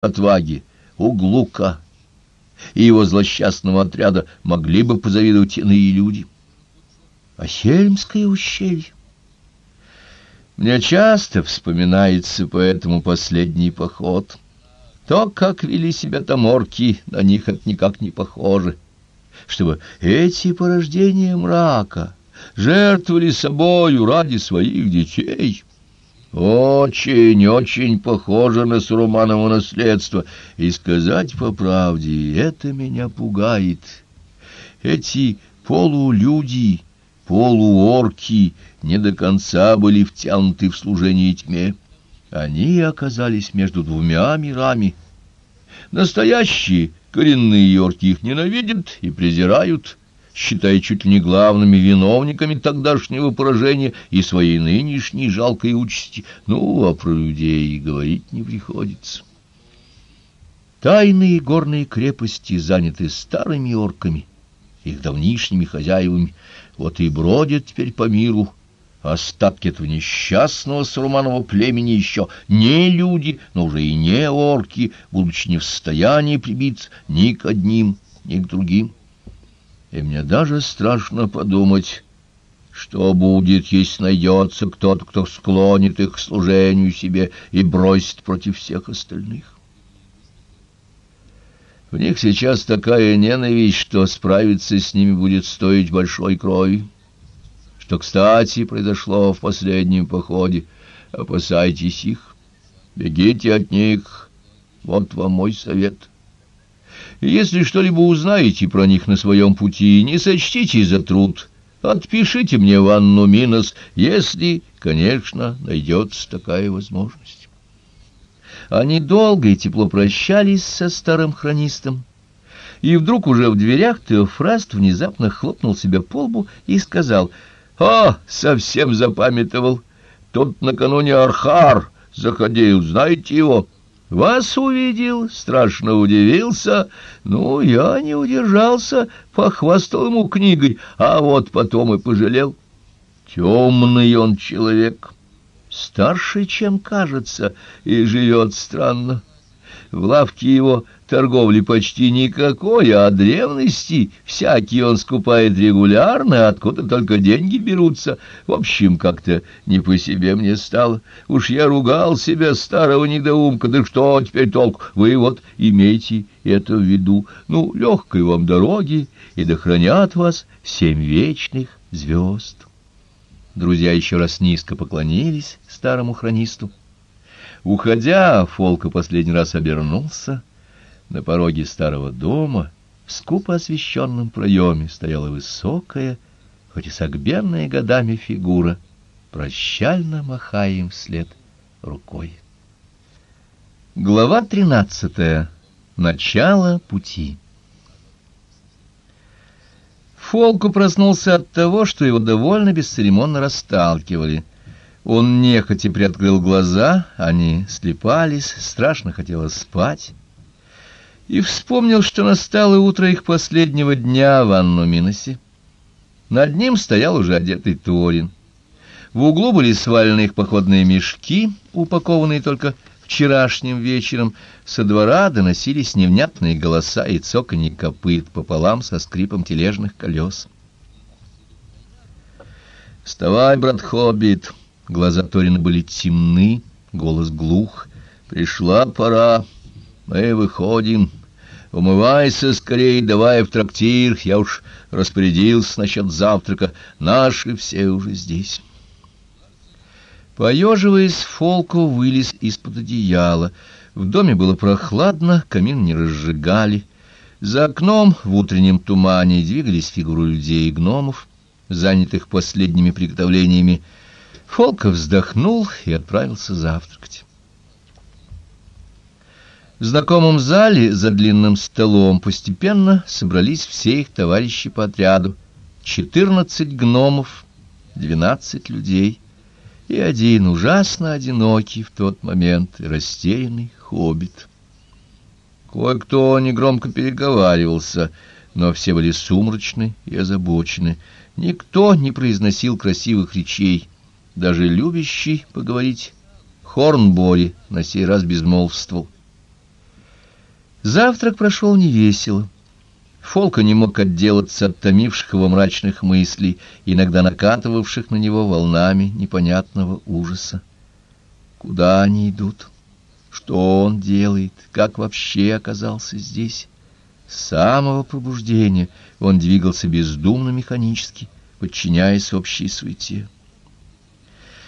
отваги у Глука и его злосчастного отряда могли бы позавидовать иные люди. А Хельмское ущелье? Мне часто вспоминается поэтому последний поход. То, как вели себя там орки, на них это никак не похоже. Чтобы эти порождения мрака жертвовали собою ради своих детей... Очень, очень похоже на Суруманово наследство, и сказать по правде, это меня пугает. Эти полулюди, полуорки не до конца были втянуты в служение тьме. Они оказались между двумя мирами. Настоящие коренные орки их ненавидят и презирают, считая чуть ли не главными виновниками тогдашнего поражения и своей нынешней жалкой участи. Ну, а про людей говорить не приходится. Тайные горные крепости заняты старыми орками, их давнишними хозяевами, вот и бродят теперь по миру, Остатки этого несчастного Сурманова племени еще не люди, но уже и не орки, будучи не в состоянии прибиться ни к одним, ни к другим и мне даже страшно подумать, что будет, если найдется кто-то, кто склонит их к служению себе и бросит против всех остальных. В них сейчас такая ненависть, что справиться с ними будет стоить большой крови. Что, кстати, произошло в последнем походе. Опасайтесь их, бегите от них. Вот вам мой совет». Если что-либо узнаете про них на своем пути, не сочтите за труд. Отпишите мне в Анну если, конечно, найдется такая возможность. Они долго и тепло прощались со старым хронистом. И вдруг уже в дверях Теофраст внезапно хлопнул себя по лбу и сказал, «О, совсем запамятовал! Тут накануне Архар заходил, знаете его?» Вас увидел, страшно удивился. Ну, я не удержался, похвастал ему книгой, а вот потом и пожалел. Темный он человек, старше, чем кажется, и живет странно. В лавке его торговли почти никакой, а древности всякий он скупает регулярно, откуда только деньги берутся. В общем, как-то не по себе мне стало. Уж я ругал себя, старого недоумка, да что теперь толк? Вы вот имейте это в виду. Ну, легкой вам дороги, и да хранят вас семь вечных звезд. Друзья еще раз низко поклонились старому хронисту. Уходя, Фолка последний раз обернулся. На пороге старого дома, в скупо освещенном проеме, стояла высокая, хоть и согбенная годами фигура, прощально махая им вслед рукой. Глава тринадцатая. Начало пути. Фолку проснулся от того, что его довольно бесцеремонно расталкивали — он нехотя приоткрыл глаза, они слепались, страшно хотелось спать. И вспомнил, что настало утро их последнего дня в Анну Миносе. Над ним стоял уже одетый Торин. В углу были свалены их походные мешки, упакованные только вчерашним вечером. Со двора доносились невнятные голоса и цоканье копыт пополам со скрипом тележных колес. «Вставай, брат Хоббит!» Глаза Торина были темны, голос глух. «Пришла пора, мы выходим. Умывайся скорее, давай в трактир. Я уж распорядился насчет завтрака. Наши все уже здесь». Поеживаясь, Фолку вылез из-под одеяла. В доме было прохладно, камин не разжигали. За окном в утреннем тумане двигались фигуры людей и гномов, занятых последними приготовлениями Фолков вздохнул и отправился завтракать. В знакомом зале за длинным столом постепенно собрались все их товарищи по отряду. Четырнадцать гномов, двенадцать людей и один ужасно одинокий в тот момент растерянный хоббит. Кое-кто негромко переговаривался, но все были сумрачны и озабочены. Никто не произносил красивых речей, даже любящий поговорить Хорнбори на сей раз безмолвствовал. Завтрак прошел невесело. Фолка не мог отделаться от томивших его мрачных мыслей, иногда накатывавших на него волнами непонятного ужаса. Куда они идут? Что он делает? Как вообще оказался здесь? С самого пробуждения он двигался бездумно механически, подчиняясь общей суете.